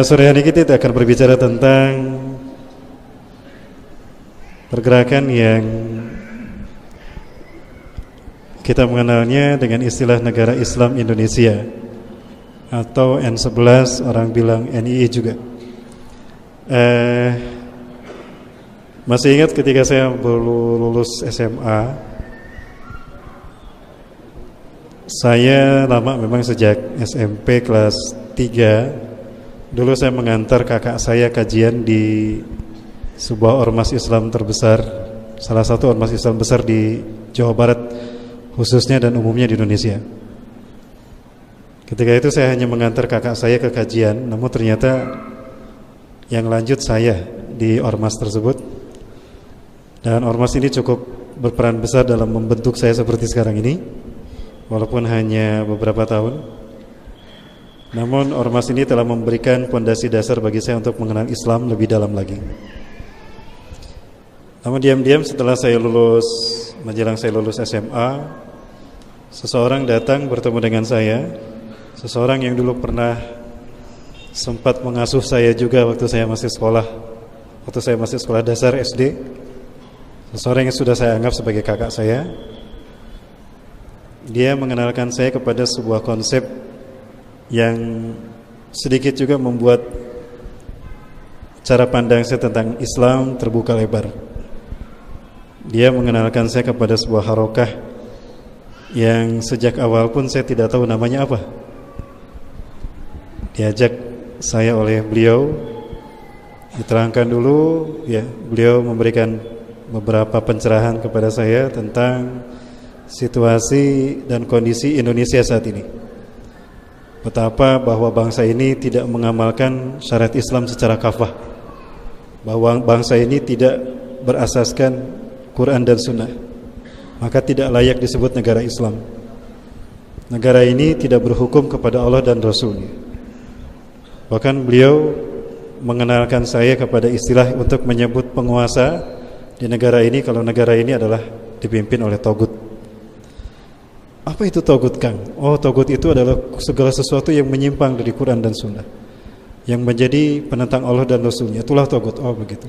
Uh, sore hari kita akan berbicara tentang pergerakan yang kita mengenalnya dengan istilah negara Islam Indonesia atau N11 orang bilang NII juga. Uh, masih ingat ketika saya baru lulus SMA, saya lama memang sejak SMP kelas 3 Dulu saya mengantar kakak saya kajian di sebuah ormas Islam terbesar, salah satu ormas Islam besar di Jawa Barat khususnya dan umumnya di Indonesia. Ketika itu saya hanya mengantar kakak saya ke kajian, namun ternyata yang lanjut saya di ormas tersebut. Dan ormas ini cukup berperan besar dalam membentuk saya seperti sekarang ini, walaupun hanya beberapa tahun. Namun ormas ini telah memberikan fondasi dasar bagi saya untuk mengenal Islam lebih dalam lagi. Namun diam-diam setelah saya lulus, menjelang saya lulus SMA, seseorang datang bertemu dengan saya, seseorang yang dulu pernah sempat mengasuh saya juga waktu saya masih sekolah, waktu saya masih sekolah dasar SD, seseorang yang sudah saya anggap sebagai kakak saya. Dia mengenalkan saya kepada sebuah konsep yang sedikit juga membuat cara pandang saya tentang Islam terbuka lebar. Dia mengenalkan saya kepada sebuah harokah yang sejak awal pun saya tidak tahu namanya apa. Diajak saya oleh beliau diterangkan dulu ya beliau memberikan beberapa pencerahan kepada saya tentang situasi dan kondisi Indonesia saat ini betapa bahwa bangsa ini tidak mengamalkan syariat Islam secara kafah. Bahwa bangsa ini tidak berasaskan Quran dan Sunnah. Maka tidak layak disebut negara Islam. Negara ini tidak berhukum kepada Allah dan Rasulnya. Bahkan beliau mengenalkan saya kepada istilah untuk menyebut penguasa di negara ini kalau negara ini adalah dipimpin oleh Togut apa itu togut Kang? Oh togut itu adalah segala sesuatu yang menyimpang dari Quran dan Sunnah. Yang menjadi penentang Allah dan Rasulnya. Itulah togut. Oh begitu.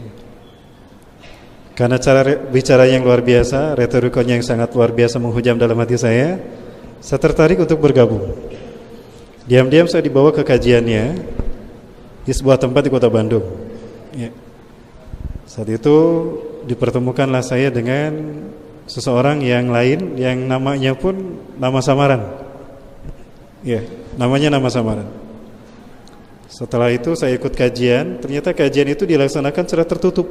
Karena cara bicara yang luar biasa Retorikanya yang sangat luar biasa menghujam dalam hati saya Saya tertarik untuk bergabung. Diam-diam saya dibawa ke kajiannya Di sebuah tempat di kota Bandung. Ya. Saat itu dipertemukanlah saya dengan seseorang yang lain yang namanya pun nama samaran. Ya, namanya nama samaran. Setelah itu saya ikut kajian, ternyata kajian itu dilaksanakan secara tertutup.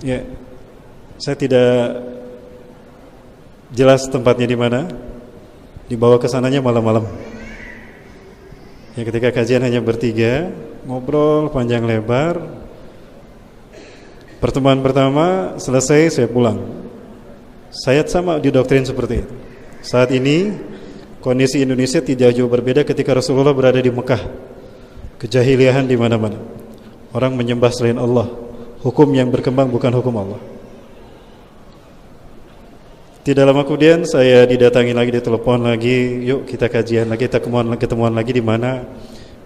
Ya. Saya tidak jelas tempatnya di mana. Dibawa ke sananya malam-malam. Ya ketika kajian hanya bertiga, ngobrol panjang lebar, Pertemuan pertama selesai saya pulang. Saya sama didoktrin seperti itu. Saat ini kondisi Indonesia tidak jauh berbeda ketika Rasulullah berada di Mekah. Kejahiliahan di mana-mana. Orang menyembah selain Allah. Hukum yang berkembang bukan hukum Allah. Tidak lama kemudian saya didatangi lagi, ditelepon lagi, yuk kita kajian lagi, kita ketemuan, ketemuan lagi di mana.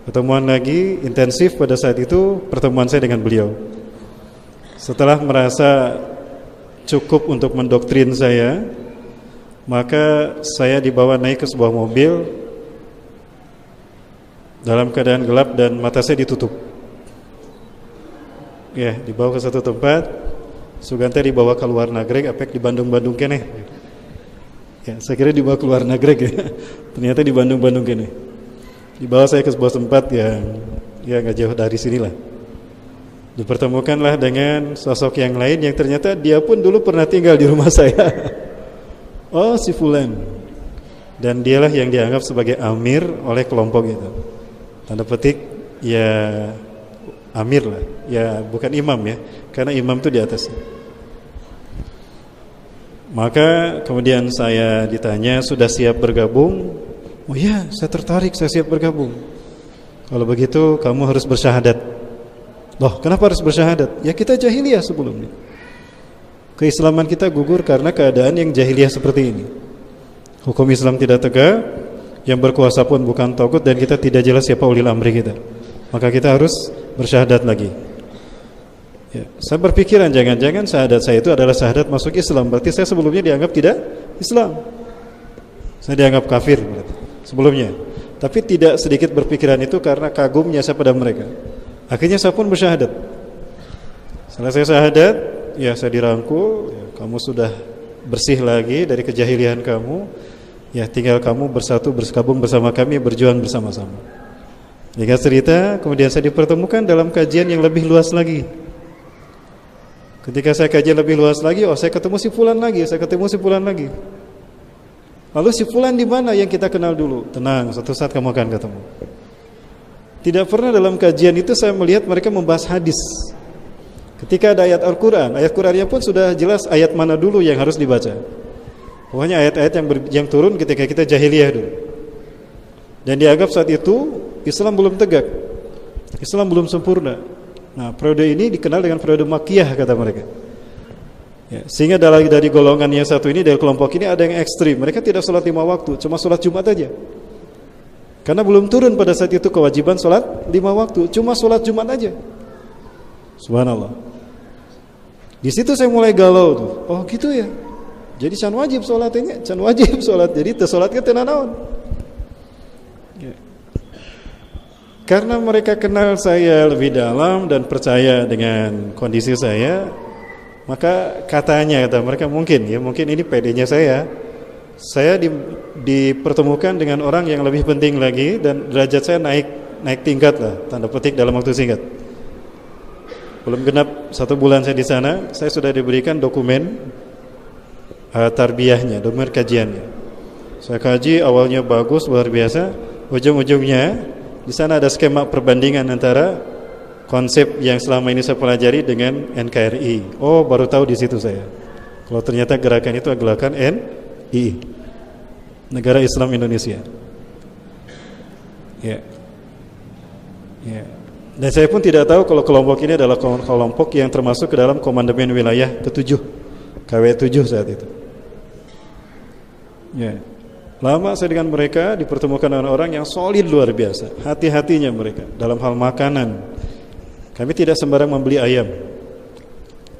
Pertemuan lagi intensif pada saat itu pertemuan saya dengan beliau. Setelah merasa cukup untuk mendoktrin saya, maka saya dibawa naik ke sebuah mobil dalam keadaan gelap dan mata saya ditutup. Ya, dibawa ke satu tempat, Sugante dibawa ke luar nagreg, apek di Bandung-Bandung kene. Ya, saya kira dibawa ke luar nagreg ya. Ternyata di Bandung-Bandung kene. Dibawa saya ke sebuah tempat yang ya nggak jauh dari sinilah. Dipertemukanlah dengan sosok yang lain yang ternyata dia pun dulu pernah tinggal di rumah saya. oh, si Fulan. Dan dialah yang dianggap sebagai amir oleh kelompok itu. Tanda petik ya amir lah, ya bukan imam ya, karena imam itu di atas. Maka kemudian saya ditanya sudah siap bergabung? Oh ya, saya tertarik, saya siap bergabung. Kalau begitu kamu harus bersyahadat Loh, kenapa harus bersyahadat? Ya kita jahiliyah sebelumnya. Keislaman kita gugur karena keadaan yang jahiliyah seperti ini. Hukum Islam tidak tegak, yang berkuasa pun bukan togut dan kita tidak jelas siapa ulil amri kita. Maka kita harus bersyahadat lagi. Ya, saya berpikiran jangan-jangan syahadat saya itu adalah syahadat masuk Islam. Berarti saya sebelumnya dianggap tidak Islam. Saya dianggap kafir berarti sebelumnya. Tapi tidak sedikit berpikiran itu karena kagumnya saya pada mereka. Akhirnya saya pun bersyahadat. Saya syahadat, ya saya dirangkul, ya, kamu sudah bersih lagi dari kejahilian kamu. Ya tinggal kamu bersatu bergabung bersama kami berjuang bersama-sama. Jika cerita, kemudian saya dipertemukan dalam kajian yang lebih luas lagi. Ketika saya kaji lebih luas lagi, oh saya ketemu si Fulan lagi, saya ketemu si Fulan lagi. Lalu si Fulan di mana yang kita kenal dulu? Tenang, satu saat kamu akan ketemu. Tidak pernah dalam kajian itu saya melihat mereka membahas hadis. Ketika ada ayat Al-Quran, ayat Qurannya pun sudah jelas ayat mana dulu yang harus dibaca. Pokoknya ayat-ayat yang, yang turun ketika kita jahiliyah dulu. Dan dianggap saat itu Islam belum tegak, Islam belum sempurna. Nah, periode ini dikenal dengan periode makiyah kata mereka. Ya, sehingga dari, dari golongan yang satu ini dari kelompok ini ada yang ekstrim. Mereka tidak sholat lima waktu, cuma sholat Jumat aja. Karena belum turun pada saat itu kewajiban sholat lima waktu, cuma sholat Jumat aja. Subhanallah. Di situ saya mulai galau tuh. Oh gitu ya. Jadi can wajib sholat ini, can wajib sholat. Jadi tersolat ke tenanawan. Karena mereka kenal saya lebih dalam dan percaya dengan kondisi saya, maka katanya kata mereka mungkin ya mungkin ini pedenya saya. Saya di, dipertemukan dengan orang yang lebih penting lagi dan derajat saya naik naik tingkat lah tanda petik dalam waktu singkat. Belum genap satu bulan saya di sana, saya sudah diberikan dokumen uh, tarbiyahnya, dokumen kajiannya. Saya kaji awalnya bagus luar biasa, ujung-ujungnya di sana ada skema perbandingan antara konsep yang selama ini saya pelajari dengan NKRI. Oh, baru tahu di situ saya. Kalau ternyata gerakan itu adalah gerakan NI. Negara Islam Indonesia. Ya. Ya. Dan saya pun tidak tahu kalau kelompok ini adalah kelompok yang termasuk ke dalam komandemen wilayah ketujuh, KW7 saat itu. Ya. Lama saya dengan mereka dipertemukan dengan orang yang solid luar biasa. Hati-hatinya mereka dalam hal makanan. Kami tidak sembarang membeli ayam.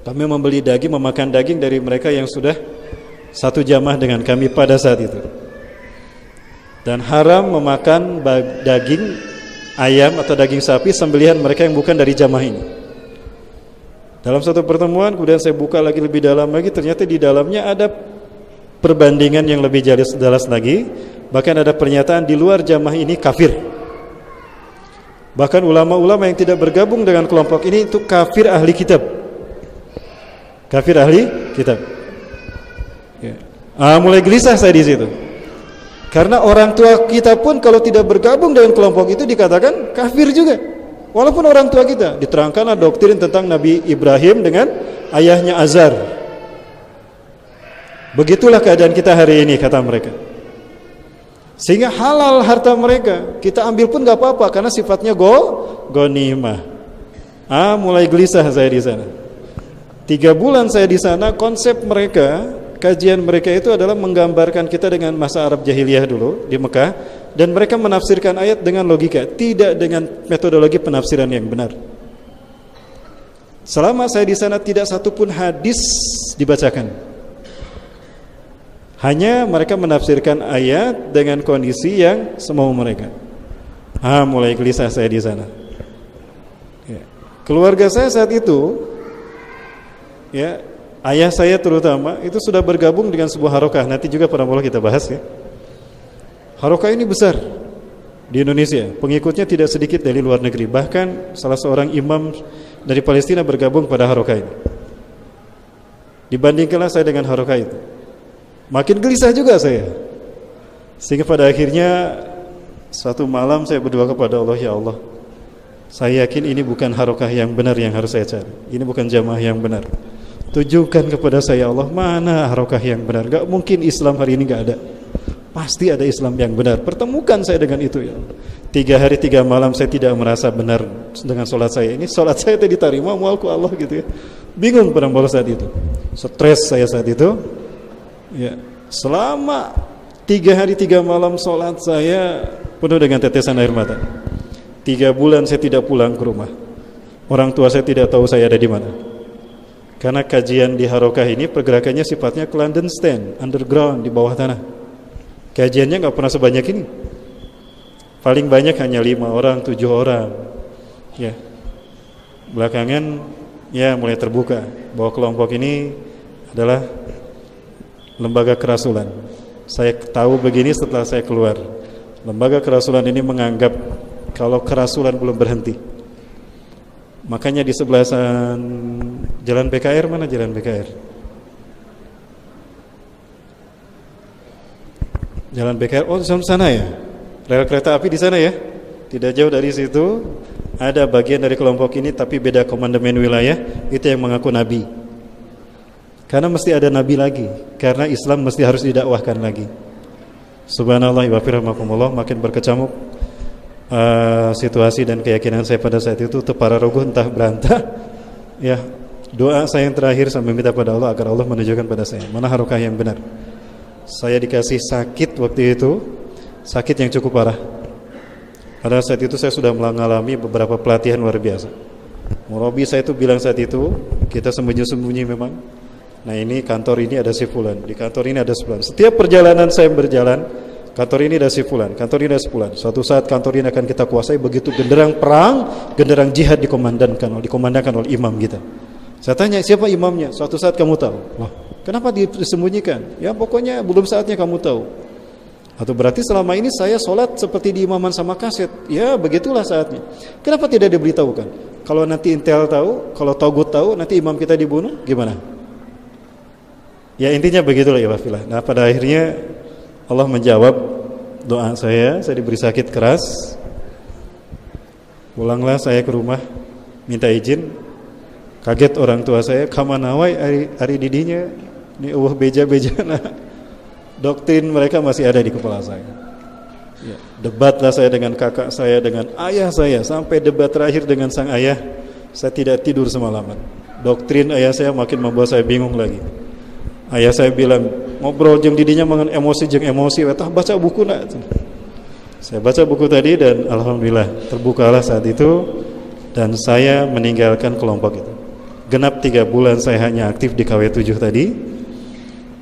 Kami membeli daging, memakan daging dari mereka yang sudah satu jamah dengan kami pada saat itu. Dan haram memakan daging ayam atau daging sapi sembelihan mereka yang bukan dari jamah ini. Dalam satu pertemuan kemudian saya buka lagi lebih dalam lagi ternyata di dalamnya ada perbandingan yang lebih jelas, jelas lagi. Bahkan ada pernyataan di luar jamaah ini kafir. Bahkan ulama-ulama yang tidak bergabung dengan kelompok ini itu kafir ahli kitab. Kafir ahli kitab. Ya. ah, mulai gelisah saya di situ karena orang tua kita pun kalau tidak bergabung dengan kelompok itu dikatakan kafir juga walaupun orang tua kita diterangkan doktrin tentang Nabi Ibrahim dengan ayahnya Azar Begitulah keadaan kita hari ini kata mereka. Sehingga halal harta mereka kita ambil pun gak apa-apa karena sifatnya go gonimah. Ah, mulai gelisah saya di sana. Tiga bulan saya di sana, konsep mereka, kajian mereka itu adalah menggambarkan kita dengan masa Arab jahiliyah dulu di Mekah dan mereka menafsirkan ayat dengan logika, tidak dengan metodologi penafsiran yang benar. Selama saya di sana tidak satupun hadis dibacakan. Hanya mereka menafsirkan ayat dengan kondisi yang semau mereka. Ah, mulai gelisah saya di sana. Ya. Keluarga saya saat itu, ya, ayah saya terutama itu sudah bergabung dengan sebuah harokah. Nanti juga pada mulai kita bahas ya. Harokah ini besar di Indonesia. Pengikutnya tidak sedikit dari luar negeri. Bahkan salah seorang imam dari Palestina bergabung pada harokah ini. Dibandingkanlah saya dengan harokah itu. Makin gelisah juga saya. Sehingga pada akhirnya satu malam saya berdoa kepada Allah, ya Allah, saya yakin ini bukan harokah yang benar yang harus saya cari. Ini bukan jamaah yang benar. Tunjukkan kepada saya Allah mana harokah yang benar. Gak mungkin Islam hari ini gak ada. Pasti ada Islam yang benar. Pertemukan saya dengan itu ya. Tiga hari tiga malam saya tidak merasa benar dengan sholat saya. Ini sholat saya tadi diterima mualku Allah gitu ya. Bingung pada saat itu. Stres saya saat itu. Ya, selama Tiga hari tiga malam sholat saya penuh dengan tetesan air mata. Tiga bulan saya tidak pulang ke rumah. Orang tua saya tidak tahu saya ada di mana. Karena kajian di Harokah ini pergerakannya sifatnya clandestine, underground di bawah tanah. Kajiannya nggak pernah sebanyak ini. Paling banyak hanya lima orang, tujuh orang. Ya. Belakangan ya mulai terbuka bahwa kelompok ini adalah lembaga kerasulan saya tahu begini setelah saya keluar. Lembaga kerasulan ini menganggap kalau kerasulan belum berhenti. Makanya di sebelah jalan PKR mana jalan PKR? Jalan PKR, oh di sana ya. Rel kereta api di sana ya. Tidak jauh dari situ ada bagian dari kelompok ini tapi beda komandemen wilayah itu yang mengaku nabi. Karena mesti ada nabi lagi, karena Islam mesti harus didakwahkan lagi. Subhanallah wa makin berkecamuk uh, situasi dan keyakinan saya pada saat itu tepara rogoh entah berantah. ya, doa saya yang terakhir sampai minta pada Allah agar Allah menunjukkan pada saya mana harokah yang benar. Saya dikasih sakit waktu itu, sakit yang cukup parah. Pada saat itu saya sudah mengalami beberapa pelatihan luar biasa. Murabi saya itu bilang saat itu, kita sembunyi-sembunyi memang Nah ini kantor ini ada si fulan, di kantor ini ada si fulan. Setiap perjalanan saya berjalan, kantor ini ada si fulan, kantor ini ada si fulan. Suatu saat kantor ini akan kita kuasai begitu genderang perang, genderang jihad dikomandankan, dikomandankan oleh imam kita. Saya tanya siapa imamnya? Suatu saat kamu tahu. Wah, kenapa disembunyikan? Ya pokoknya belum saatnya kamu tahu. Atau berarti selama ini saya sholat seperti di imaman sama kaset. Ya begitulah saatnya. Kenapa tidak diberitahukan? Kalau nanti Intel tahu, kalau Togut tahu, nanti imam kita dibunuh, gimana? Ya intinya begitulah ya Wafilah. Nah pada akhirnya Allah menjawab doa saya. Saya diberi sakit keras. Pulanglah saya ke rumah minta izin. Kaget orang tua saya. Kamanawai hari, hari didinya. Ini uh beja-beja. Nah, doktrin mereka masih ada di kepala saya. Ya, debatlah saya dengan kakak saya, dengan ayah saya. Sampai debat terakhir dengan sang ayah. Saya tidak tidur semalaman. Doktrin ayah saya makin membuat saya bingung lagi. Ayah saya bilang ngobrol jeng didinya mengen emosi jeng emosi, wetah baca buku nak. Saya baca buku tadi dan alhamdulillah terbukalah saat itu dan saya meninggalkan kelompok itu. Genap tiga bulan saya hanya aktif di KW7 tadi.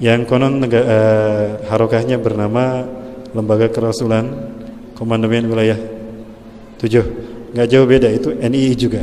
Yang konon uh, harokahnya bernama Lembaga Kerasulan Komandemen Wilayah 7 nggak jauh beda itu NII juga